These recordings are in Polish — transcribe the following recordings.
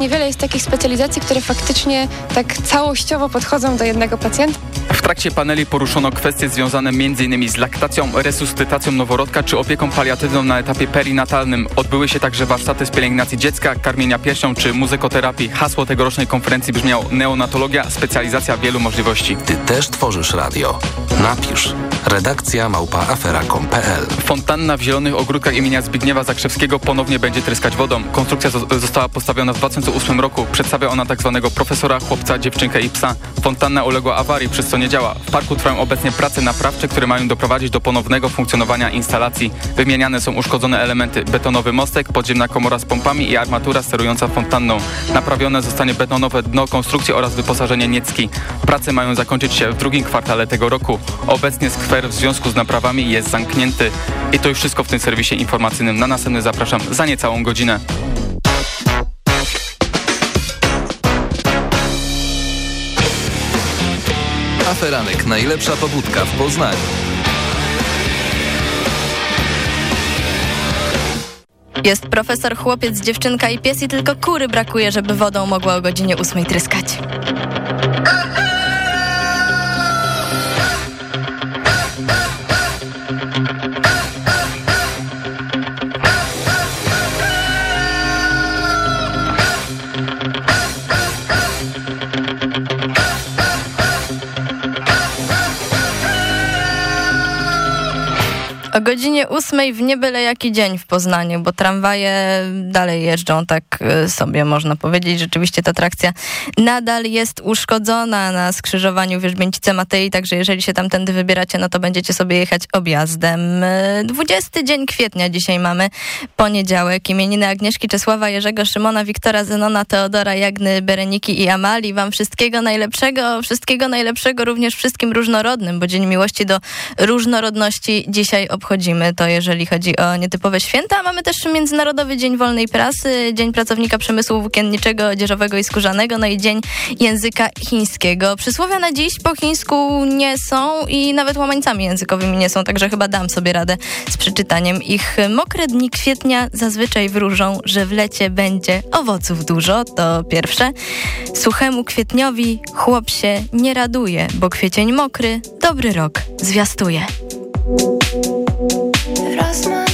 Niewiele jest takich specjalizacji, które faktycznie tak całościowo podchodzą do jednego pacjenta. W trakcie paneli poruszono kwestie związane m.in. z laktacją, resuscytacją noworodka czy opieką paliatywną na etapie perinatalnym. Odbyły się także warsztaty z pielęgnacji dziecka, karmienia piersią czy muzykoterapii. Hasło tegorocznej konferencji brzmiało neonatologia, specjalizacja wielu możliwości. Ty też tworzysz radio. Napisz. Redakcja małpaafera.com.pl Fontanna w Zielonych Ogródkach imienia Zbigniewa Zakrzewskiego ponownie będzie tryskać wodą. Konstrukcja została postawiona w 2008 roku. Przedstawia ona tzw. Tak profesora, chłopca, dziewczynkę i psa. Fontanna uległa awarii, przez co nie działa. W parku trwają obecnie prace naprawcze, które mają doprowadzić do ponownego funkcjonowania instalacji. Wymieniane są uszkodzone elementy. Betonowy mostek, podziemna komora z pompami i armatura sterująca fontanną. Naprawione zostanie betonowe dno konstrukcji oraz wyposażenie niecki. Prace mają zakończyć się w drugim kwartale tego roku. Obecnie skwer w związku z naprawami jest zamknięty. I to już wszystko w tym serwisie informacyjnym. Na następny zapraszam za niecałą godzinę. Najlepsza pobudka w Poznaniu. Jest profesor, chłopiec, dziewczynka i pies i tylko kury brakuje, żeby wodą mogła o godzinie ósmej tryskać. O godzinie ósmej w niebyle jaki dzień w Poznaniu, bo tramwaje dalej jeżdżą, tak y, sobie można powiedzieć. Rzeczywiście ta trakcja nadal jest uszkodzona na skrzyżowaniu Wierzbięcice Matei, także jeżeli się tamtędy wybieracie, no to będziecie sobie jechać objazdem. 20 y, dzień kwietnia dzisiaj mamy, poniedziałek. Imieniny Agnieszki, Czesława, Jerzego, Szymona, Wiktora, Zenona, Teodora, Jagny, Bereniki i Amali. Wam wszystkiego najlepszego, wszystkiego najlepszego również wszystkim różnorodnym, bo Dzień Miłości do Różnorodności dzisiaj obchodzimy to, jeżeli chodzi o nietypowe święta. Mamy też Międzynarodowy Dzień Wolnej Prasy, Dzień Pracownika Przemysłu Włókienniczego, Odzieżowego i Skórzanego, no i Dzień Języka Chińskiego. Przysłowia na dziś po chińsku nie są i nawet łamańcami językowymi nie są, także chyba dam sobie radę z przeczytaniem ich. Mokre dni kwietnia zazwyczaj wróżą, że w lecie będzie owoców dużo, to pierwsze. Suchemu kwietniowi chłop się nie raduje, bo kwiecień mokry dobry rok zwiastuje. trust my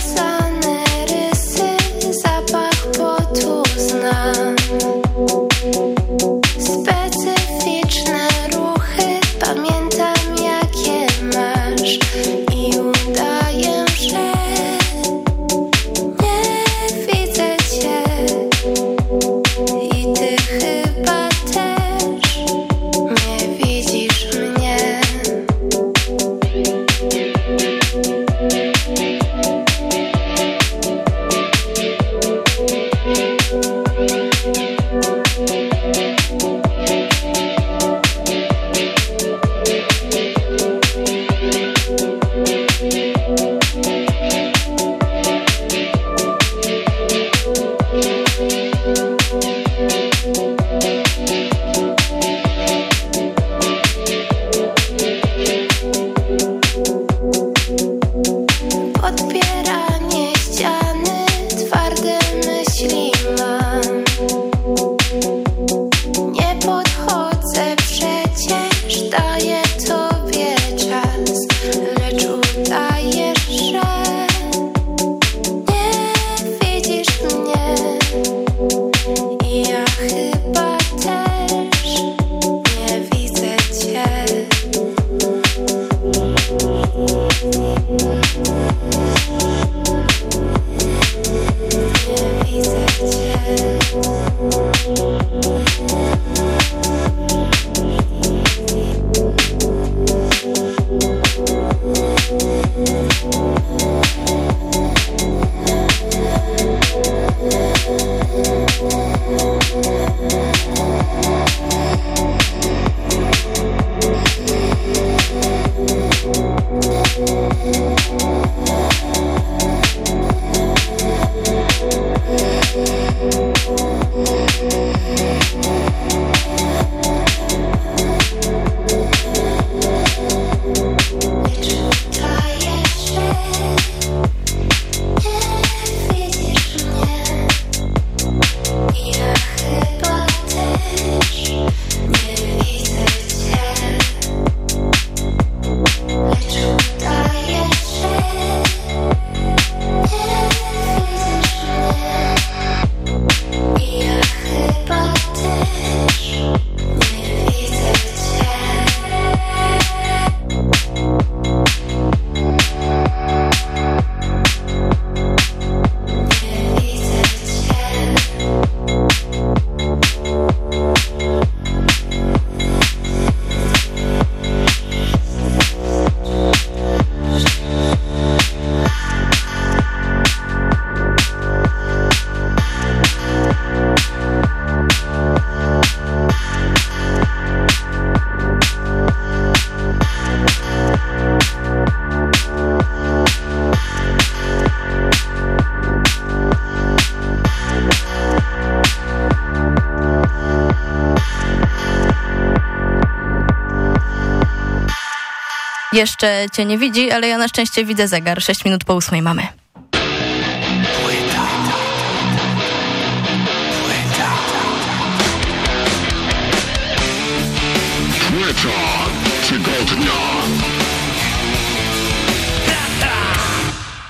jeszcze cię nie widzi, ale ja na szczęście widzę zegar. 6 minut po ósmej mamy.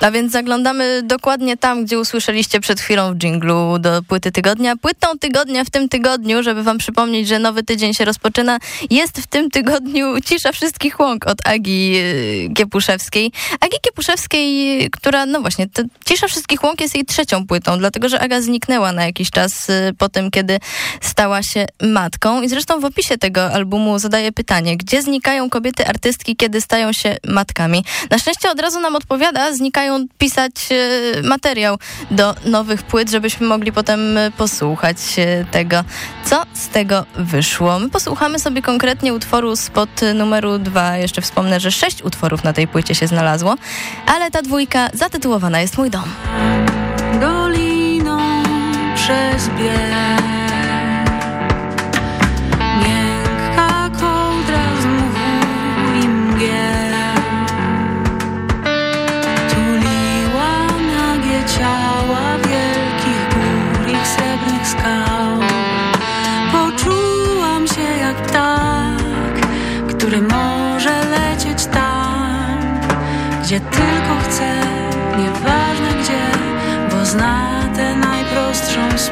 A więc zaglądamy dokładnie tam, gdzie usłyszeliście przed chwilą w dżinglu do płyty tygodnia. Płytą tygodnia w tym tygodniu, żeby wam przypomnieć, że nowy tydzień się rozpoczyna, jest w tym tygodniu Cisza Wszystkich Łąk od Agi y, Kiepuszewskiej. Agi Kiepuszewskiej, która, no właśnie, Cisza Wszystkich Łąk jest jej trzecią płytą, dlatego, że Aga zniknęła na jakiś czas y, po tym, kiedy stała się matką. I zresztą w opisie tego albumu zadaję pytanie, gdzie znikają kobiety artystki, kiedy stają się matkami? Na szczęście od razu nam odpowiada, znikają pisać e, materiał do nowych płyt, żebyśmy mogli potem e, posłuchać e, tego, co z tego wyszło. My posłuchamy sobie konkretnie utworu spod numeru dwa. Jeszcze wspomnę, że sześć utworów na tej płycie się znalazło, ale ta dwójka zatytułowana jest Mój dom. doliną przez bieg. Gdzie tylko chce, nieważne gdzie, bo zna tę najprostszą z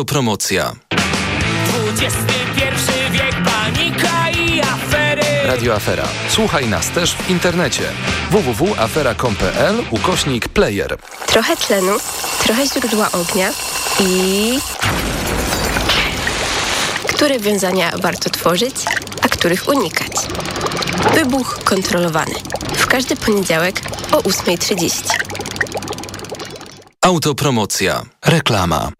Autopromocja. XXI wiek, panika i afery. Radio Afera. Słuchaj nas też w internecie. www.afera.com.pl ukośnik player. Trochę tlenu, trochę źródła ognia i... Które wiązania warto tworzyć, a których unikać? Wybuch kontrolowany. W każdy poniedziałek o 8.30. Autopromocja. Reklama.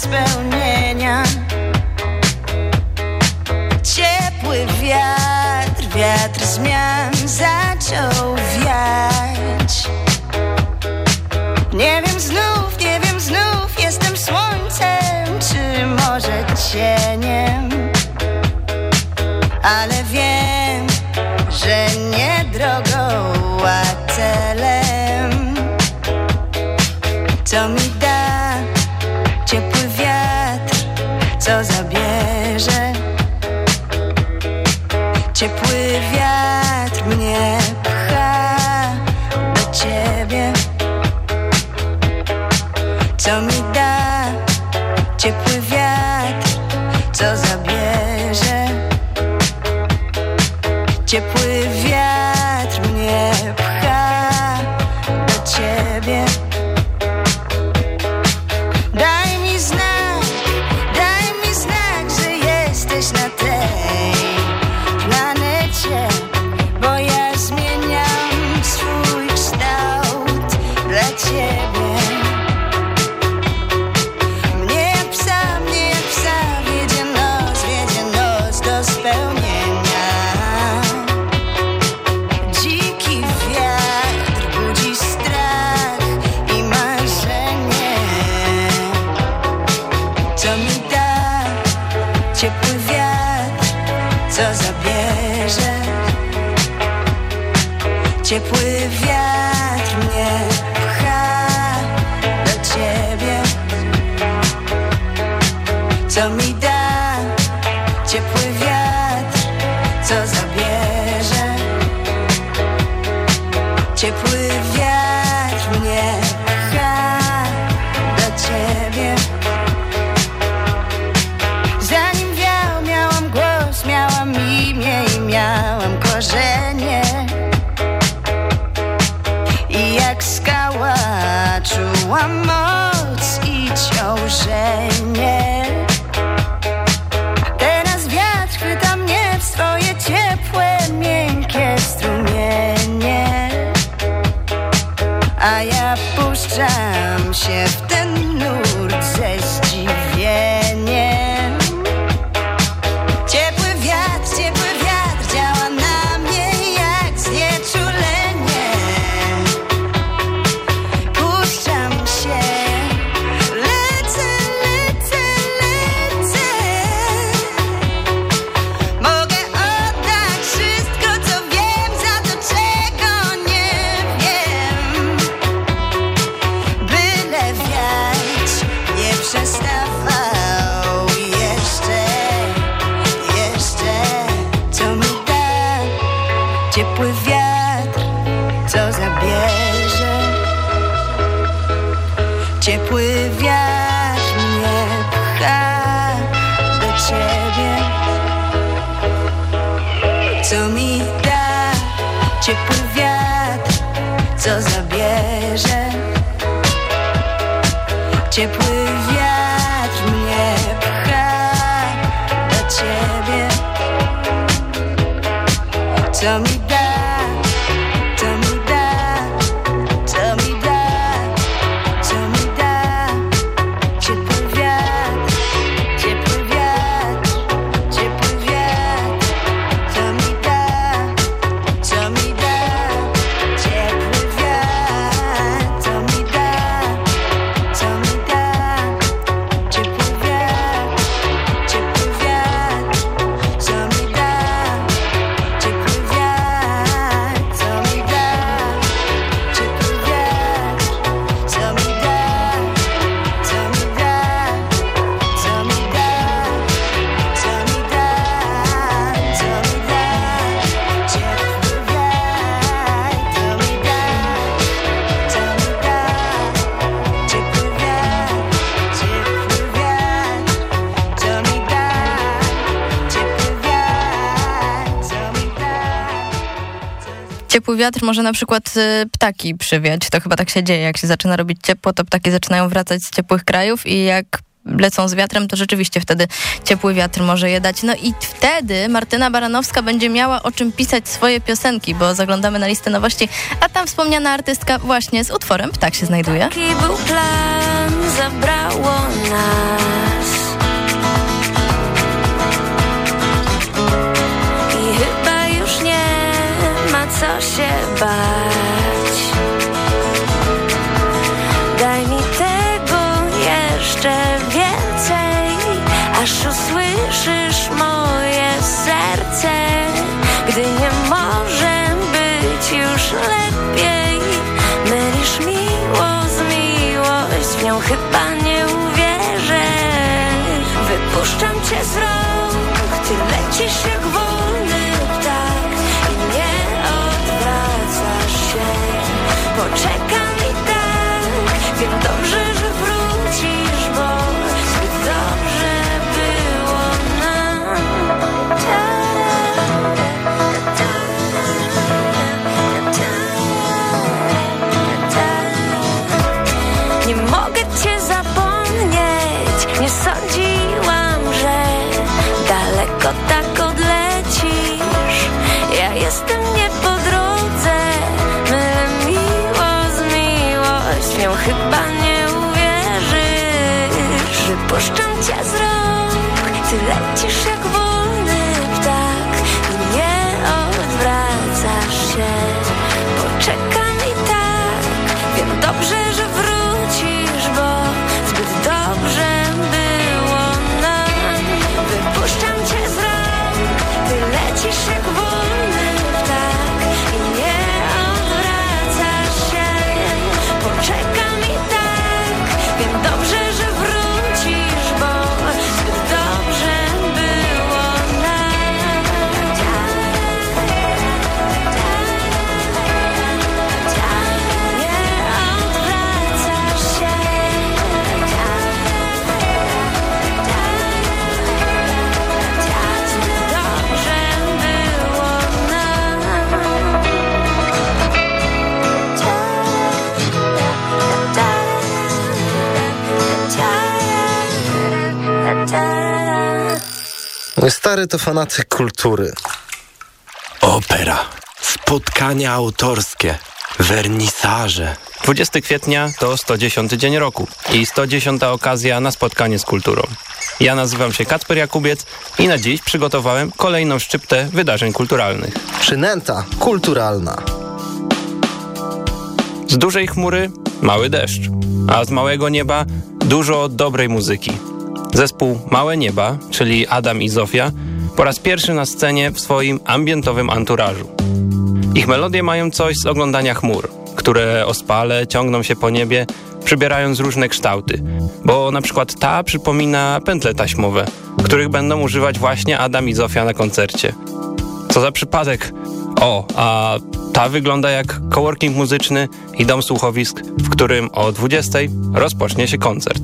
spell Co mi da ciepły wiatr, co zabierze? Ciepły wiatr mnie pcha do ciebie Co mi da, wiatr może na przykład y, ptaki przywiać. To chyba tak się dzieje. Jak się zaczyna robić ciepło, to ptaki zaczynają wracać z ciepłych krajów i jak lecą z wiatrem, to rzeczywiście wtedy ciepły wiatr może je dać. No i wtedy Martyna Baranowska będzie miała o czym pisać swoje piosenki, bo zaglądamy na listę nowości, a tam wspomniana artystka właśnie z utworem Ptak się znajduje. Taki był plan, zabrało nas co się pushed stary to fanatyk kultury. Opera, spotkania autorskie, wernisaże. 20 kwietnia to 110 dzień roku i 110 okazja na spotkanie z kulturą. Ja nazywam się Kacper Jakubiec i na dziś przygotowałem kolejną szczyptę wydarzeń kulturalnych. Przynęta kulturalna. Z dużej chmury mały deszcz, a z małego nieba dużo dobrej muzyki. Zespół Małe Nieba, czyli Adam i Zofia, po raz pierwszy na scenie w swoim ambientowym anturażu. Ich melodie mają coś z oglądania chmur, które ospale ciągną się po niebie, przybierając różne kształty, bo na przykład ta przypomina pętle taśmowe, których będą używać właśnie Adam i Zofia na koncercie. Co za przypadek! O, a ta wygląda jak coworking muzyczny i dom słuchowisk, w którym o 20 rozpocznie się koncert.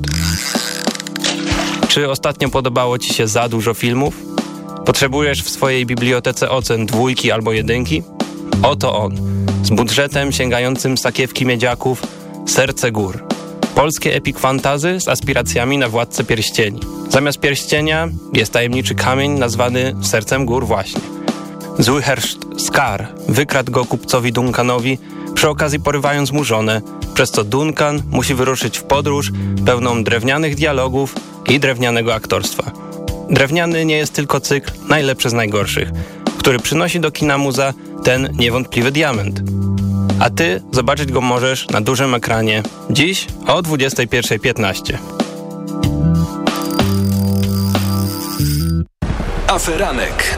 Czy ostatnio podobało Ci się za dużo filmów? Potrzebujesz w swojej bibliotece ocen dwójki albo jedynki? Oto on, z budżetem sięgającym sakiewki miedziaków Serce Gór. Polskie epic fantazy z aspiracjami na władcę pierścieni. Zamiast pierścienia jest tajemniczy kamień nazwany Sercem Gór właśnie. Zły herszt Scar wykradł go kupcowi Duncanowi, przy okazji porywając mu żonę, przez co Duncan musi wyruszyć w podróż pełną drewnianych dialogów i drewnianego aktorstwa. Drewniany nie jest tylko cykl najlepszy z najgorszych, który przynosi do kina muza ten niewątpliwy diament. A ty zobaczyć go możesz na dużym ekranie dziś o 21.15. Aferanek.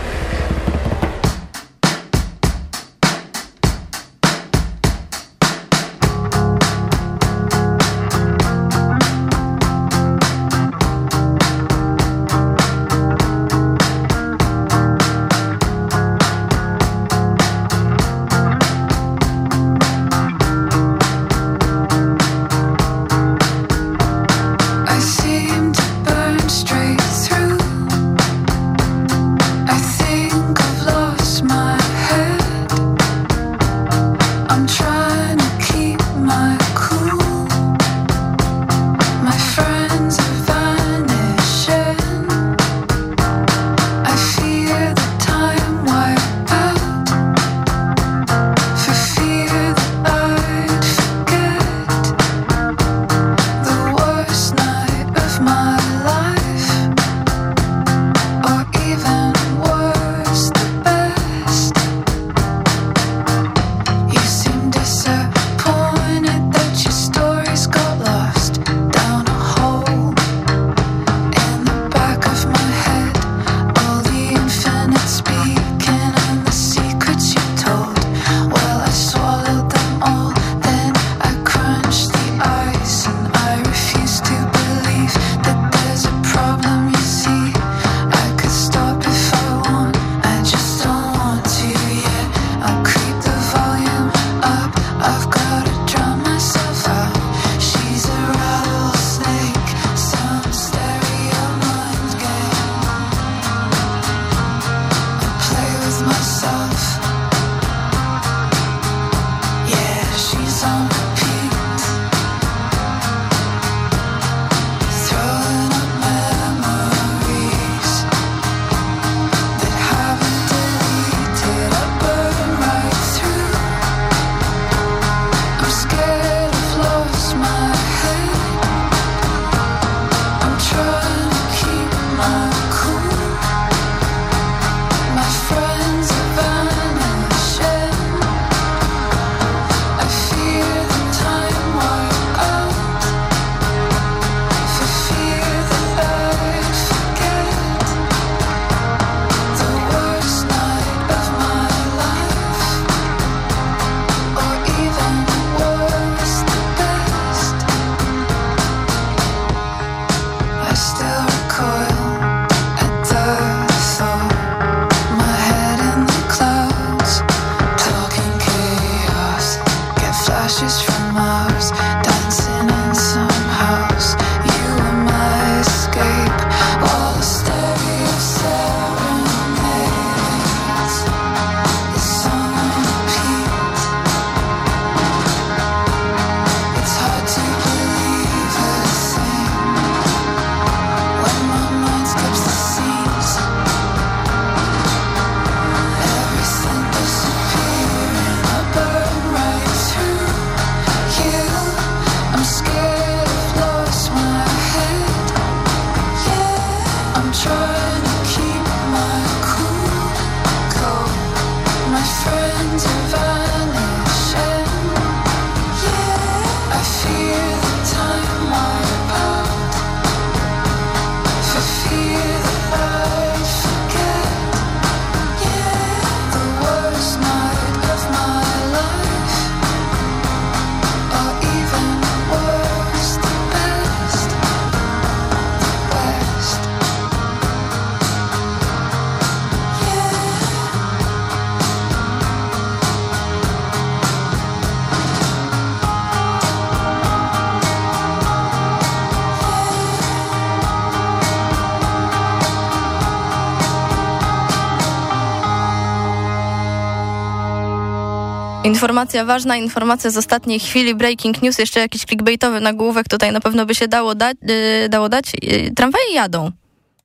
Informacja ważna, informacja z ostatniej chwili, breaking news, jeszcze jakiś clickbaitowy nagłówek tutaj na pewno by się dało, da, yy, dało dać. Yy, tramwaje jadą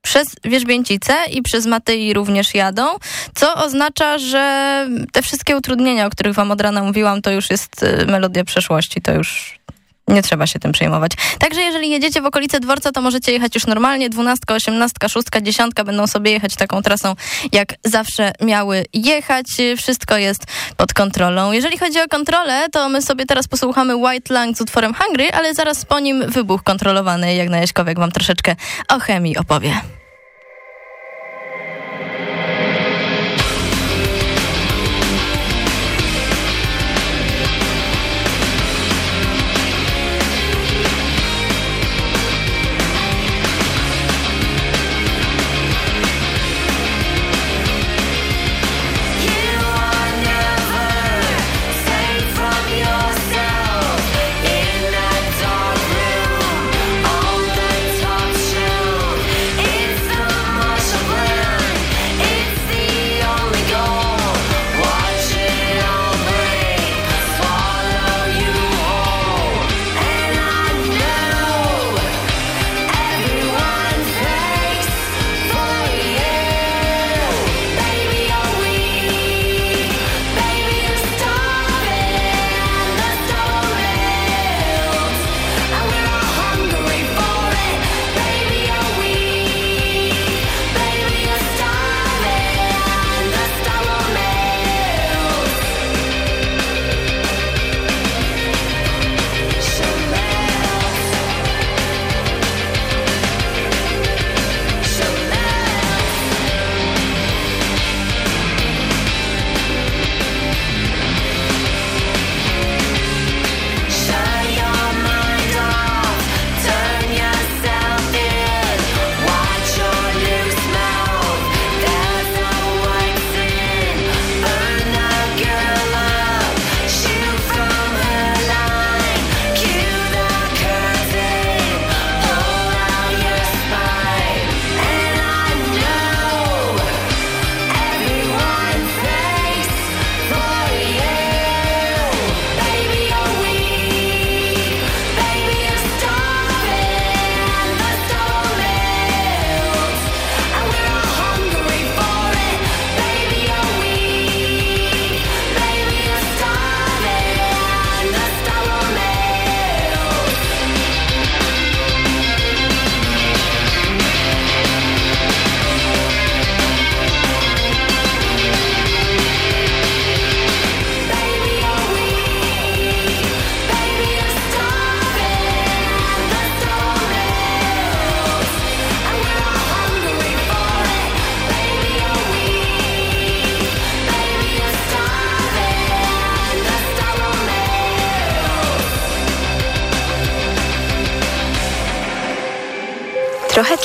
przez Wierzbięcice i przez Matyi również jadą, co oznacza, że te wszystkie utrudnienia, o których wam od rana mówiłam, to już jest y, melodia przeszłości, to już nie trzeba się tym przejmować. Także jeżeli jedziecie w okolice dworca, to możecie jechać już normalnie. Dwunastka, osiemnastka, szóstka, dziesiątka będą sobie jechać taką trasą, jak zawsze miały jechać. Wszystko jest pod kontrolą. Jeżeli chodzi o kontrolę, to my sobie teraz posłuchamy White Lang z utworem Hungry, ale zaraz po nim wybuch kontrolowany. Jak na Jaśkowiek wam troszeczkę o chemii opowie.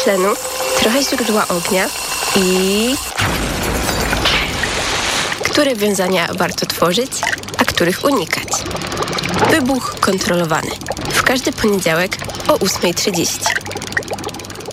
Tlenu, trochę źródła ognia i... Które wiązania warto tworzyć, a których unikać. Wybuch kontrolowany. W każdy poniedziałek o 8.30.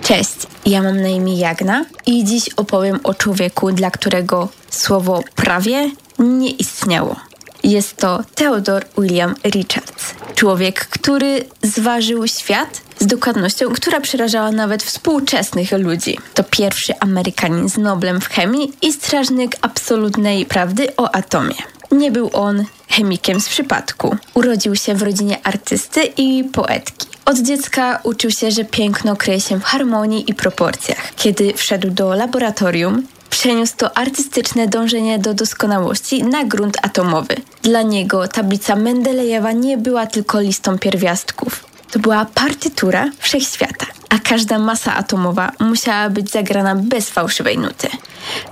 Cześć, ja mam na imię Jagna i dziś opowiem o człowieku, dla którego słowo prawie nie istniało. Jest to Theodore William Richards, człowiek, który zważył świat z dokładnością, która przerażała nawet współczesnych ludzi. To pierwszy Amerykanin z Noblem w chemii i strażnik absolutnej prawdy o atomie. Nie był on chemikiem z przypadku. Urodził się w rodzinie artysty i poetki. Od dziecka uczył się, że piękno kryje się w harmonii i proporcjach. Kiedy wszedł do laboratorium, przeniósł to artystyczne dążenie do doskonałości na grunt atomowy. Dla niego tablica Mendelejewa nie była tylko listą pierwiastków. To była partytura wszechświata, a każda masa atomowa musiała być zagrana bez fałszywej nuty.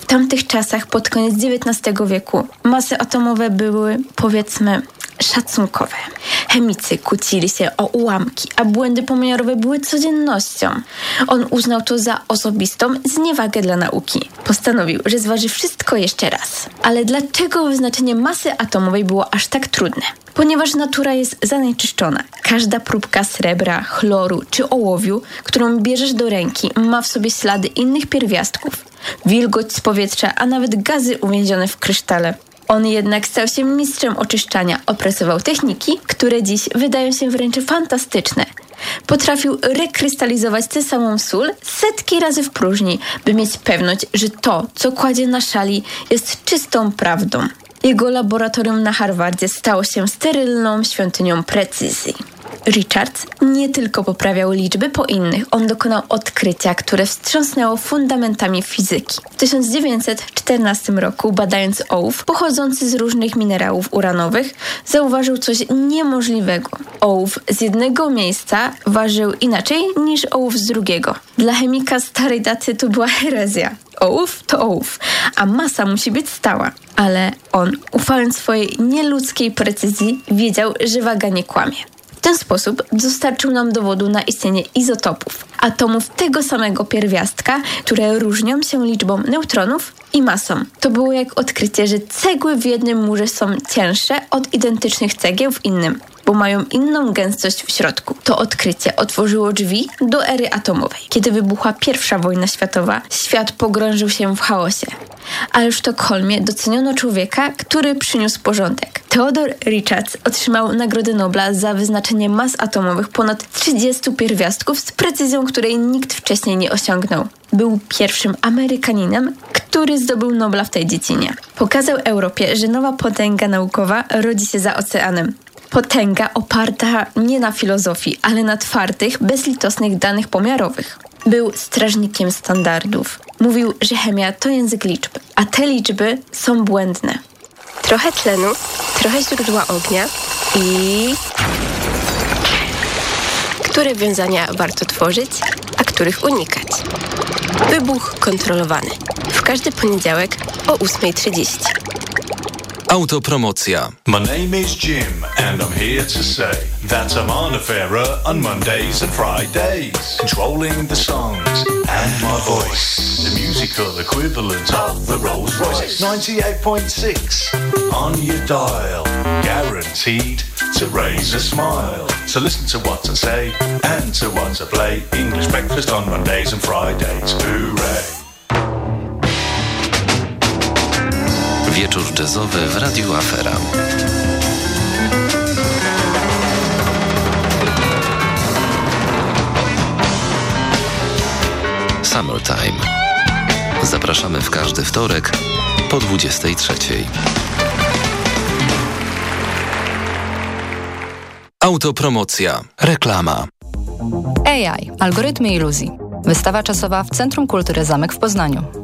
W tamtych czasach, pod koniec XIX wieku, masy atomowe były, powiedzmy, szacunkowe. Chemicy kłócili się o ułamki, a błędy pomiarowe były codziennością. On uznał to za osobistą zniewagę dla nauki. Postanowił, że zważy wszystko jeszcze raz. Ale dlaczego wyznaczenie masy atomowej było aż tak trudne? Ponieważ natura jest zanieczyszczona. Każda próbka srebra, chloru czy ołowiu, którą bierzesz do ręki, ma w sobie ślady innych pierwiastków. Wilgoć z powietrza, a nawet gazy uwięzione w krysztale. On jednak stał się mistrzem oczyszczania, opracował techniki, które dziś wydają się wręcz fantastyczne. Potrafił rekrystalizować tę samą sól setki razy w próżni, by mieć pewność, że to, co kładzie na szali, jest czystą prawdą. Jego laboratorium na Harvardzie stało się sterylną świątynią precyzji. Richards nie tylko poprawiał liczby po innych, on dokonał odkrycia, które wstrząsnęło fundamentami fizyki. W 1914 roku, badając ołów pochodzący z różnych minerałów uranowych, zauważył coś niemożliwego. Ołów z jednego miejsca ważył inaczej niż ołów z drugiego. Dla chemika starej daty to była herezja. Ołów to ołów, a masa musi być stała. Ale on, ufając swojej nieludzkiej precyzji, wiedział, że waga nie kłamie. Ten sposób dostarczył nam dowodu na istnienie izotopów, atomów tego samego pierwiastka, które różnią się liczbą neutronów i masą. To było jak odkrycie, że cegły w jednym murze są cięższe od identycznych cegieł w innym bo mają inną gęstość w środku. To odkrycie otworzyło drzwi do ery atomowej. Kiedy wybuchła pierwsza wojna światowa, świat pogrążył się w chaosie. Ale w Sztokholmie doceniono człowieka, który przyniósł porządek. Theodor Richards otrzymał Nagrodę Nobla za wyznaczenie mas atomowych ponad 30 pierwiastków z precyzją, której nikt wcześniej nie osiągnął. Był pierwszym Amerykaninem, który zdobył Nobla w tej dziedzinie. Pokazał Europie, że nowa potęga naukowa rodzi się za oceanem potęga oparta nie na filozofii, ale na twardych, bezlitosnych danych pomiarowych. Był strażnikiem standardów. Mówił, że chemia to język liczb, a te liczby są błędne. Trochę tlenu, trochę źródła ognia i... Które wiązania warto tworzyć, a których unikać? Wybuch kontrolowany. W każdy poniedziałek o 8.30. Autopromocja. My name is Jim and I'm here to say that I'm on a fairer on Mondays and Fridays, controlling the songs and my voice, the musical equivalent of the Rolls Royce. 98.6 on your dial, guaranteed to raise a smile. So listen to what I say and to what I play. English breakfast on Mondays and Fridays. Hooray! Wieczór jazzowy w Radiu Afera. Summertime. Zapraszamy w każdy wtorek po 23. Autopromocja. Reklama. AI. Algorytmy iluzji. Wystawa czasowa w Centrum Kultury Zamek w Poznaniu.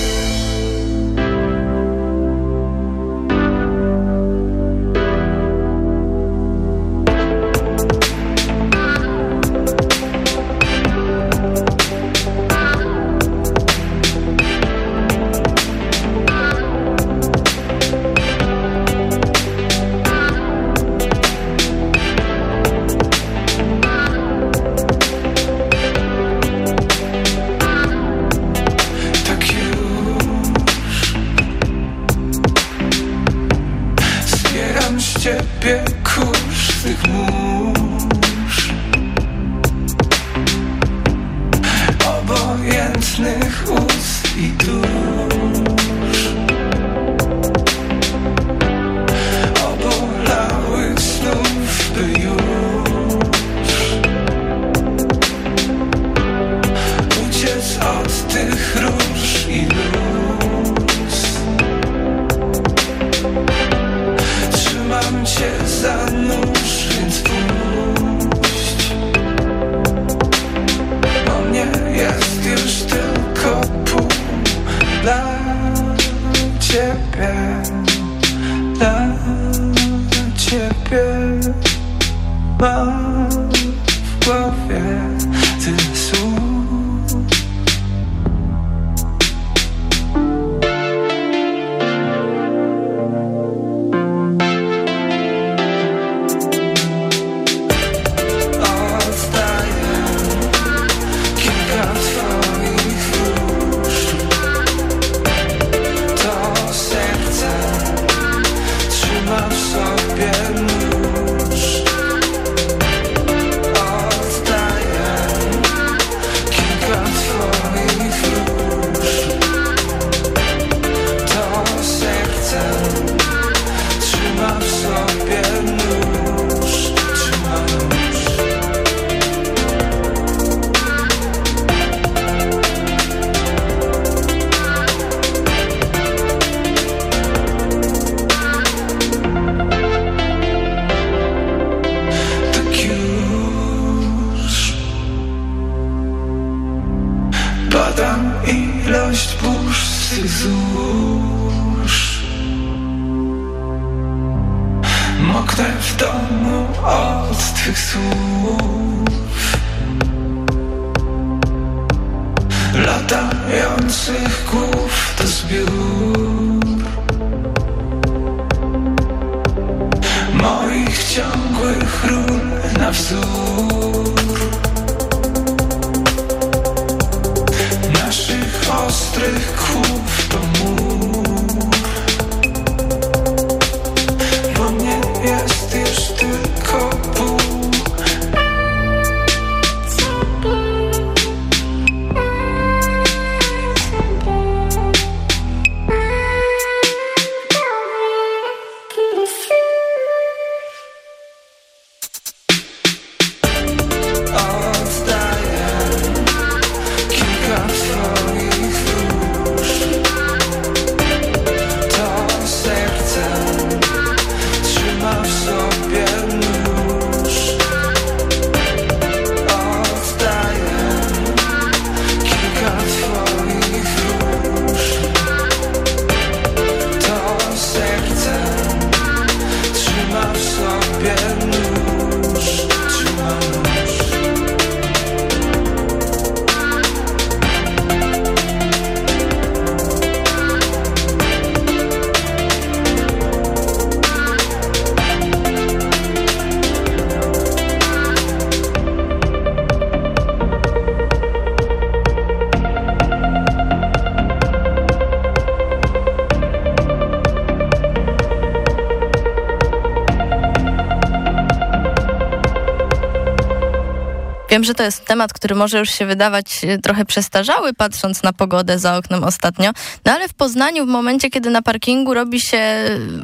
Wiem, że to jest temat, który może już się wydawać e, trochę przestarzały, patrząc na pogodę za oknem ostatnio, no ale w Poznaniu w momencie, kiedy na parkingu robi się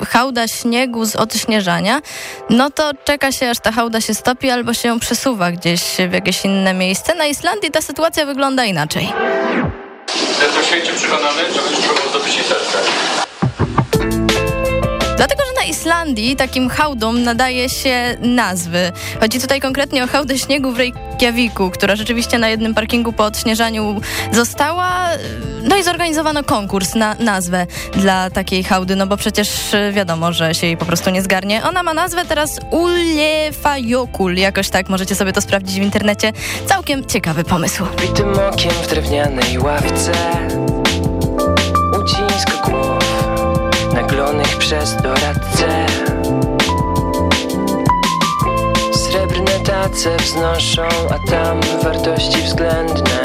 hałda śniegu z odśnieżania, no to czeka się, aż ta hałda się stopi albo się przesuwa gdzieś w jakieś inne miejsce. Na Islandii ta sytuacja wygląda inaczej. Jestem przekonany, że będziesz próbował zdobyć literkę. Dlatego, że na Islandii takim hałdom nadaje się nazwy. Chodzi tutaj konkretnie o hałdę śniegu w Reykjaviku, która rzeczywiście na jednym parkingu po odśnieżaniu została. No i zorganizowano konkurs na nazwę dla takiej hałdy, no bo przecież y, wiadomo, że się jej po prostu nie zgarnie. Ona ma nazwę teraz Ullefajokul, jakoś tak, możecie sobie to sprawdzić w internecie. Całkiem ciekawy pomysł. Bitym okiem w drewnianej ławce przez doradcę. Srebrne tace wznoszą, a tam wartości względne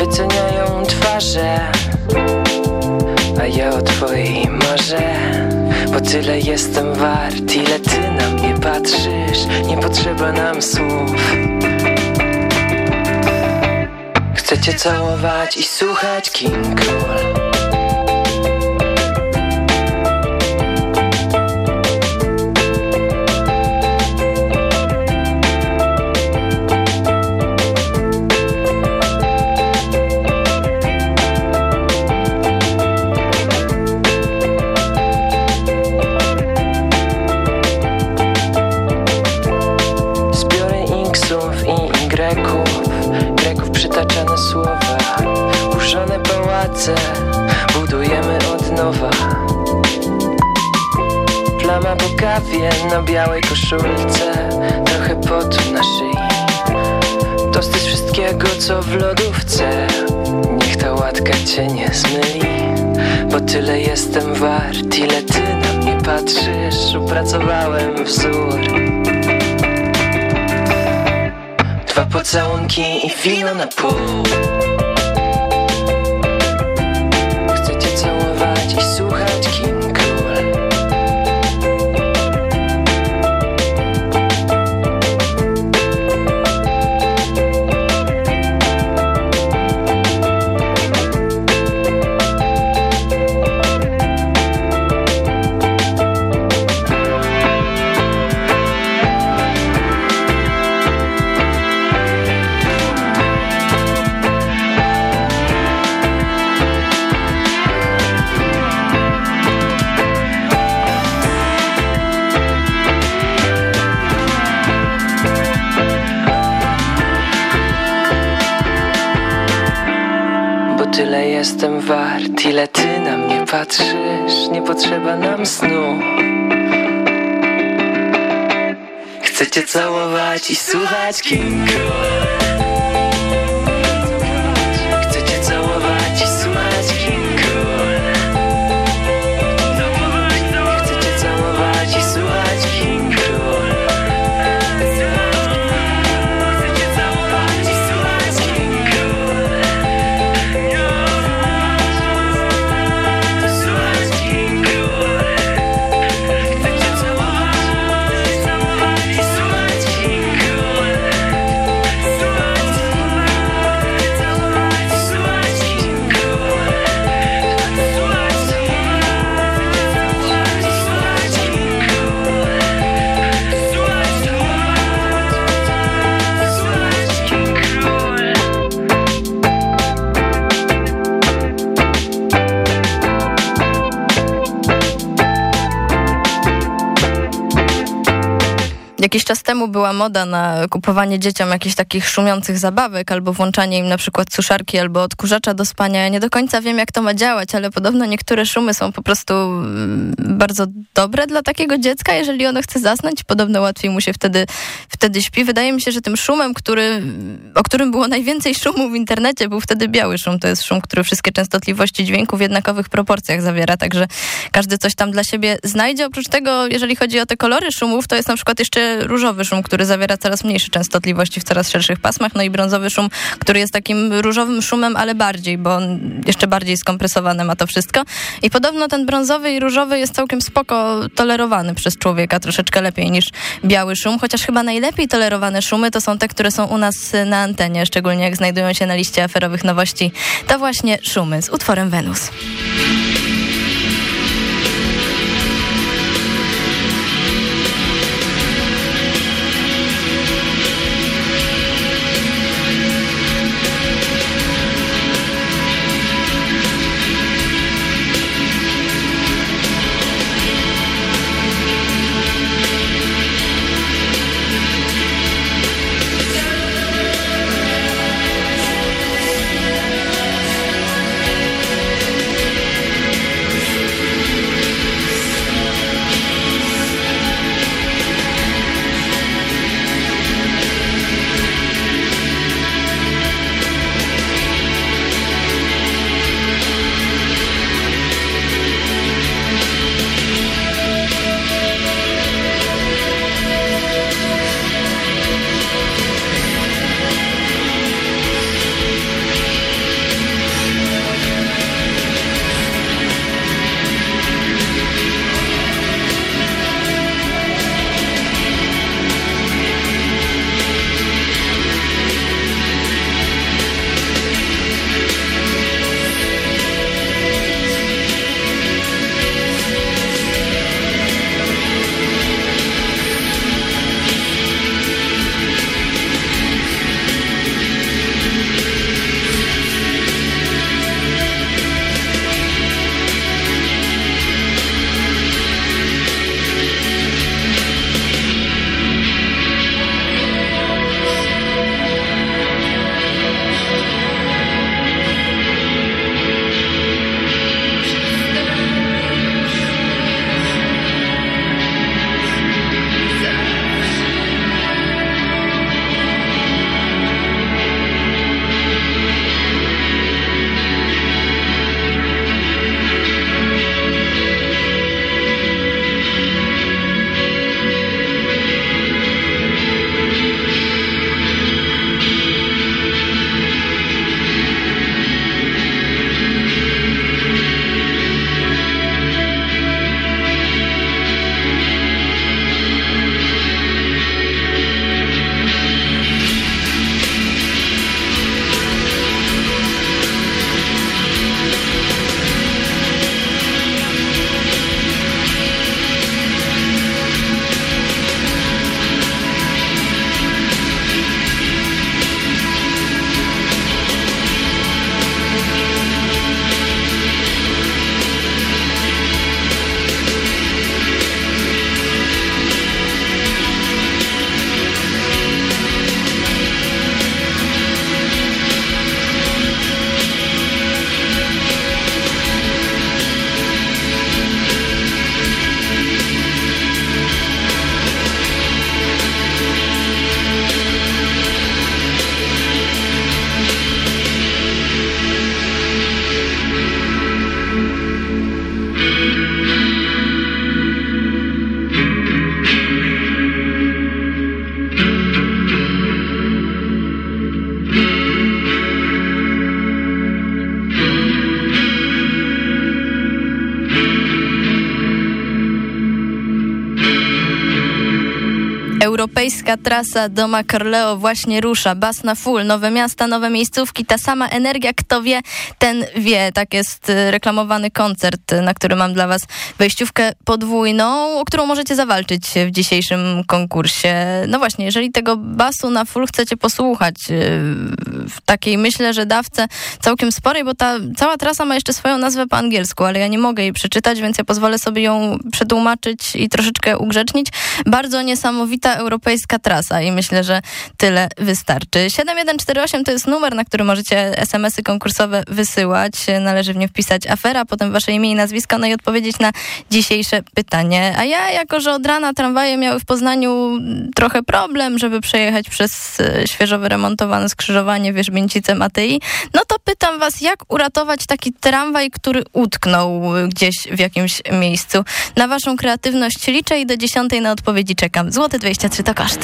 Wyceniają twarze. A ja o twojej marzę Bo tyle jestem wart, ile ty na mnie patrzysz. Nie potrzeba nam słów. Chcę cię całować i słuchać King Cole białej koszulce Trochę potu na szyi. Tosty z wszystkiego co w lodówce. Niech ta łatka cię nie zmyli Bo tyle jestem wart Ile ty na mnie patrzysz. Opracowałem wzór. Dwa pocałunki i wino na pół snu. Całować i słuchać King Jakiś czas temu była moda na kupowanie dzieciom jakichś takich szumiących zabawek albo włączanie im na przykład suszarki albo odkurzacza do spania. Ja nie do końca wiem, jak to ma działać, ale podobno niektóre szumy są po prostu mm, bardzo dobre dla takiego dziecka, jeżeli ono chce zasnąć. Podobno łatwiej mu się wtedy, wtedy śpi. Wydaje mi się, że tym szumem, który, o którym było najwięcej szumu w internecie, był wtedy biały szum. To jest szum, który wszystkie częstotliwości dźwięku w jednakowych proporcjach zawiera, także każdy coś tam dla siebie znajdzie. Oprócz tego, jeżeli chodzi o te kolory szumów, to jest na przykład jeszcze różowy szum, który zawiera coraz mniejsze częstotliwości w coraz szerszych pasmach, no i brązowy szum, który jest takim różowym szumem, ale bardziej, bo jeszcze bardziej skompresowane ma to wszystko. I podobno ten brązowy i różowy jest całkiem spoko tolerowany przez człowieka, troszeczkę lepiej niż biały szum, chociaż chyba najlepiej tolerowane szumy to są te, które są u nas na antenie, szczególnie jak znajdują się na liście aferowych nowości. To właśnie szumy z utworem Wenus. Europejska trasa Doma Carleo właśnie rusza. Bas na full, nowe miasta, nowe miejscówki, ta sama energia, kto wie, ten wie. Tak jest y, reklamowany koncert, y, na który mam dla was wejściówkę podwójną, o którą możecie zawalczyć w dzisiejszym konkursie. No właśnie, jeżeli tego basu na full chcecie posłuchać y, w takiej, myślę, że dawce całkiem sporej, bo ta cała trasa ma jeszcze swoją nazwę po angielsku, ale ja nie mogę jej przeczytać, więc ja pozwolę sobie ją przetłumaczyć i troszeczkę ugrzecznić. Bardzo niesamowita europejska trasa i myślę, że tyle wystarczy. 7148 to jest numer, na który możecie SMS-y konkursowe wysyłać. Należy w nie wpisać afera, potem wasze imię i nazwisko, no i odpowiedzieć na dzisiejsze pytanie. A ja, jako że od rana tramwaje miały w Poznaniu trochę problem, żeby przejechać przez e, świeżo wyremontowane skrzyżowanie Wierzbięcice Matei, no to pytam was, jak uratować taki tramwaj, który utknął gdzieś w jakimś miejscu. Na waszą kreatywność liczę i do dziesiątej na odpowiedzi czekam. Złote 23 to koszt.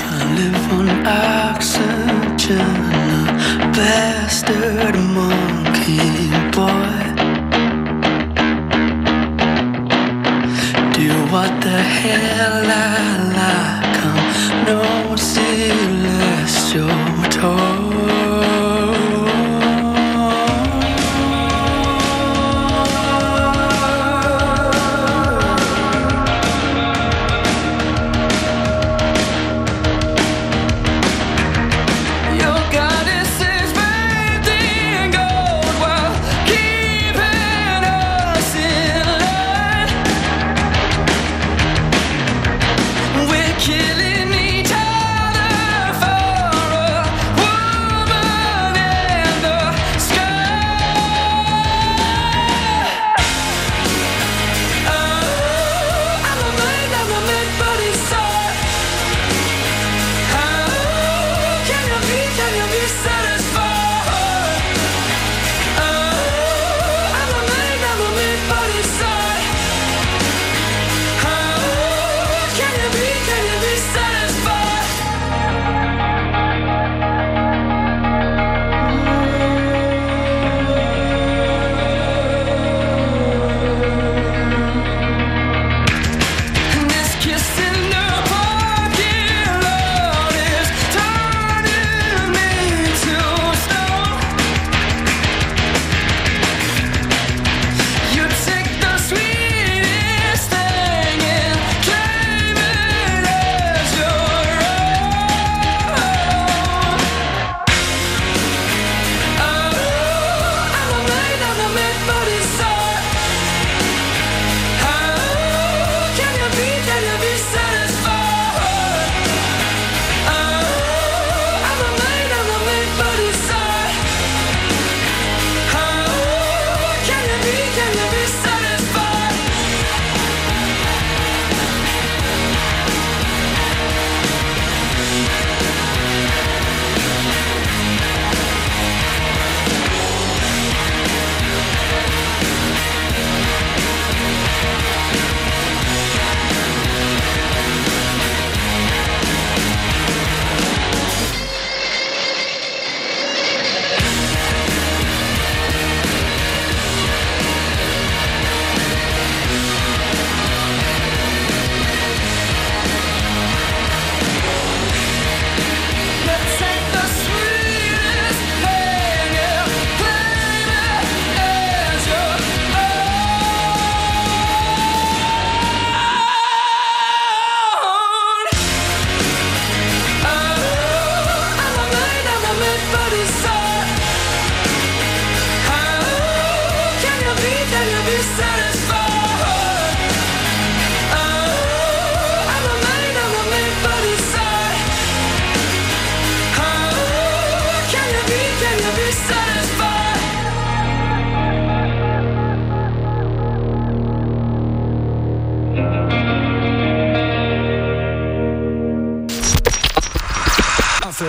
what the hell I like. I'm no celestial toy.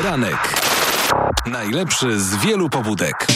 Aferanek. Najlepszy z wielu pobudek.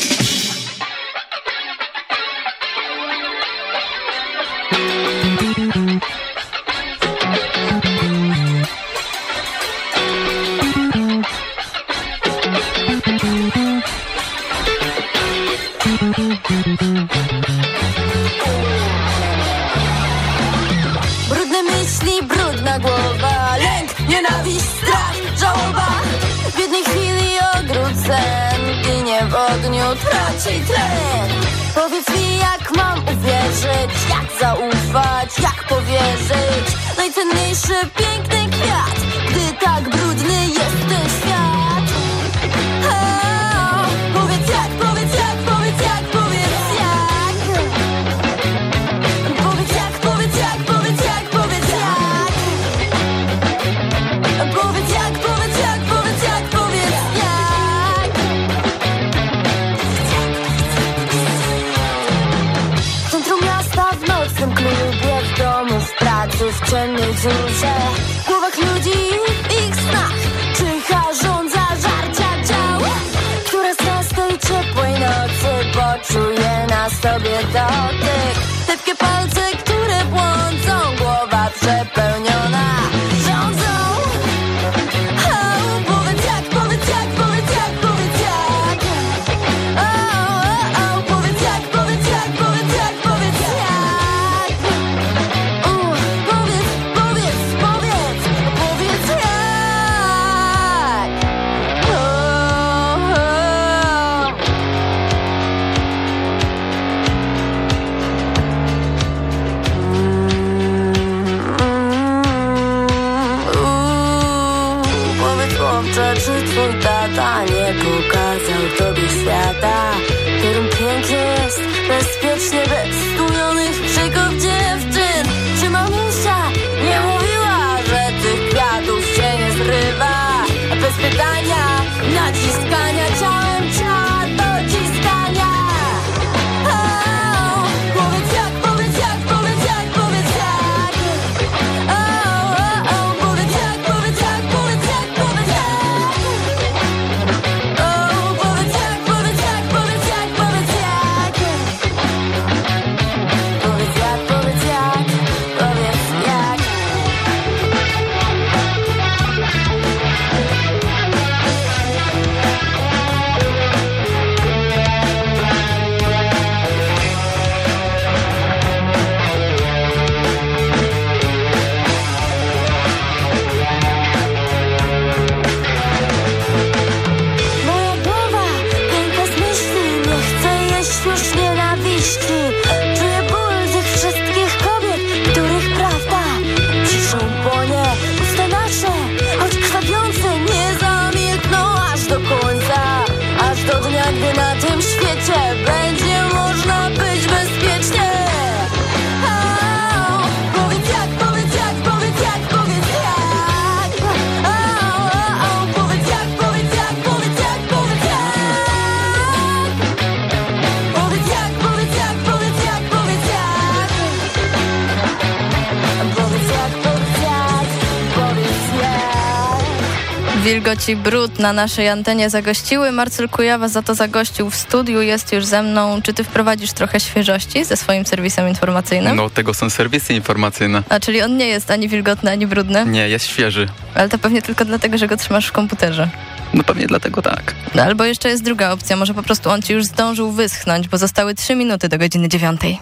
Wilgoci Brud na naszej antenie zagościły. Marcel Kujawa za to zagościł w studiu, jest już ze mną. Czy ty wprowadzisz trochę świeżości ze swoim serwisem informacyjnym? No, tego są serwisy informacyjne. A, czyli on nie jest ani wilgotny, ani brudny? Nie, jest świeży. Ale to pewnie tylko dlatego, że go trzymasz w komputerze. No pewnie dlatego tak. No, albo jeszcze jest druga opcja, może po prostu on ci już zdążył wyschnąć, bo zostały trzy minuty do godziny dziewiątej.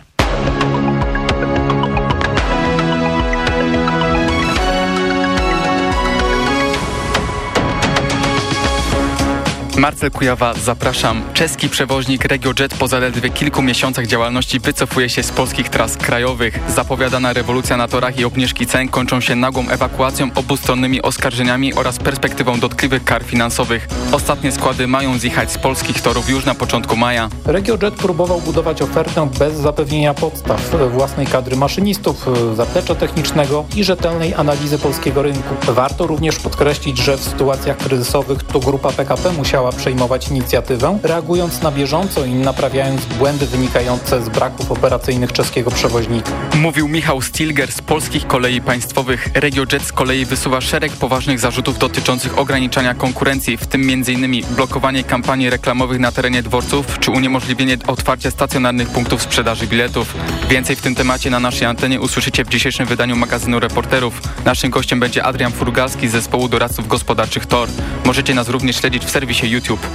Marcel Kujawa, zapraszam. Czeski przewoźnik RegioJet po zaledwie kilku miesiącach działalności wycofuje się z polskich tras krajowych. Zapowiadana rewolucja na torach i obniżki cen kończą się nagłą ewakuacją, obustronnymi oskarżeniami oraz perspektywą dotkliwych kar finansowych. Ostatnie składy mają zjechać z polskich torów już na początku maja. RegioJet próbował budować ofertę bez zapewnienia podstaw, własnej kadry maszynistów, zaplecza technicznego i rzetelnej analizy polskiego rynku. Warto również podkreślić, że w sytuacjach kryzysowych to grupa PKP musiała przejmować inicjatywę, reagując na bieżąco i naprawiając błędy wynikające z braków operacyjnych czeskiego przewoźnika. Mówił Michał Stilger z Polskich Kolei Państwowych. RegioJet z kolei wysuwa szereg poważnych zarzutów dotyczących ograniczania konkurencji, w tym m.in. blokowanie kampanii reklamowych na terenie dworców czy uniemożliwienie otwarcia stacjonarnych punktów sprzedaży biletów. Więcej w tym temacie na naszej antenie usłyszycie w dzisiejszym wydaniu magazynu Reporterów. Naszym gościem będzie Adrian Furgalski z zespołu doradców gospodarczych TOR. Możecie nas również śledzić w serwisie YouTube.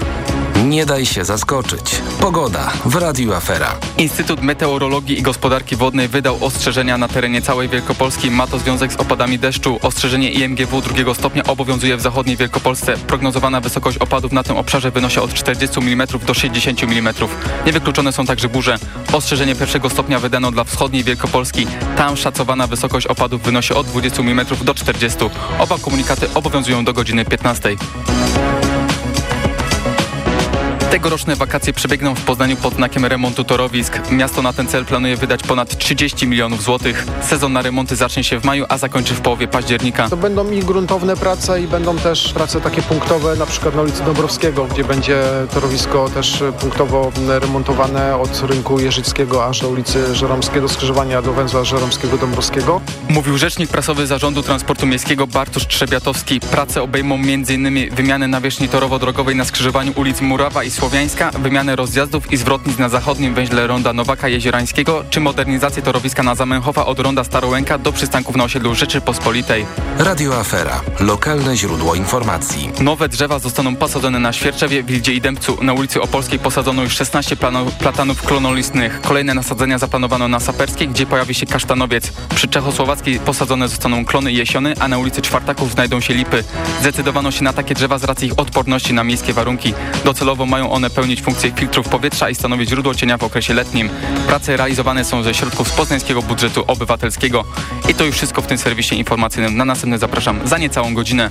Nie daj się zaskoczyć. Pogoda w Radiu Afera. Instytut Meteorologii i Gospodarki Wodnej wydał ostrzeżenia na terenie całej Wielkopolski. Ma to związek z opadami deszczu. Ostrzeżenie IMGW drugiego stopnia obowiązuje w zachodniej Wielkopolsce. Prognozowana wysokość opadów na tym obszarze wynosi od 40 mm do 60 mm. Niewykluczone są także burze. Ostrzeżenie pierwszego stopnia wydano dla wschodniej Wielkopolski. Tam szacowana wysokość opadów wynosi od 20 mm do 40. Oba komunikaty obowiązują do godziny 15. Tegoroczne wakacje przebiegną w Poznaniu pod znakiem remontu torowisk. Miasto na ten cel planuje wydać ponad 30 milionów złotych. Sezon na remonty zacznie się w maju, a zakończy w połowie października. To będą i gruntowne prace i będą też prace takie punktowe, na przykład na ulicy Dąbrowskiego, gdzie będzie torowisko też punktowo remontowane od rynku Jeżyckiego aż do ulicy Żeromskiego, skrzyżowania do węzła Żeromskiego Dąbrowskiego. Mówił rzecznik prasowy Zarządu Transportu Miejskiego Bartosz Trzebiatowski. Prace obejmą m.in. wymianę nawierzchni torowo-drogowej na skrzyżowaniu ulic Murawa i Słowiańska, wymianę rozjazdów i zwrotnic na zachodnim węźle ronda Nowaka Jeziorańskiego czy modernizację torowiska na Zamenhofa od ronda Starołęka do przystanków na osiedlu Rzeczypospolitej. Radio Afera. Lokalne źródło informacji. Nowe drzewa zostaną posadzone na Świerczewie, Wildzie i Dębcu. Na ulicy Opolskiej posadzono już 16 plano- platanów klonolistnych. Kolejne nasadzenia zaplanowano na Saperskiej, gdzie pojawi się kasztanowiec. Przy Czechosłowackiej posadzone zostaną klony i jesiony, a na ulicy Czwartaków znajdą się lipy. Zdecydowano się na takie drzewa z racji ich odporności na miejskie warunki. Docelowo one pełnić funkcję filtrów powietrza i stanowić źródło cienia w okresie letnim. Prace realizowane są ze środków z poznańskiego budżetu obywatelskiego. I to już wszystko w tym serwisie informacyjnym. Na następny zapraszam za niecałą godzinę.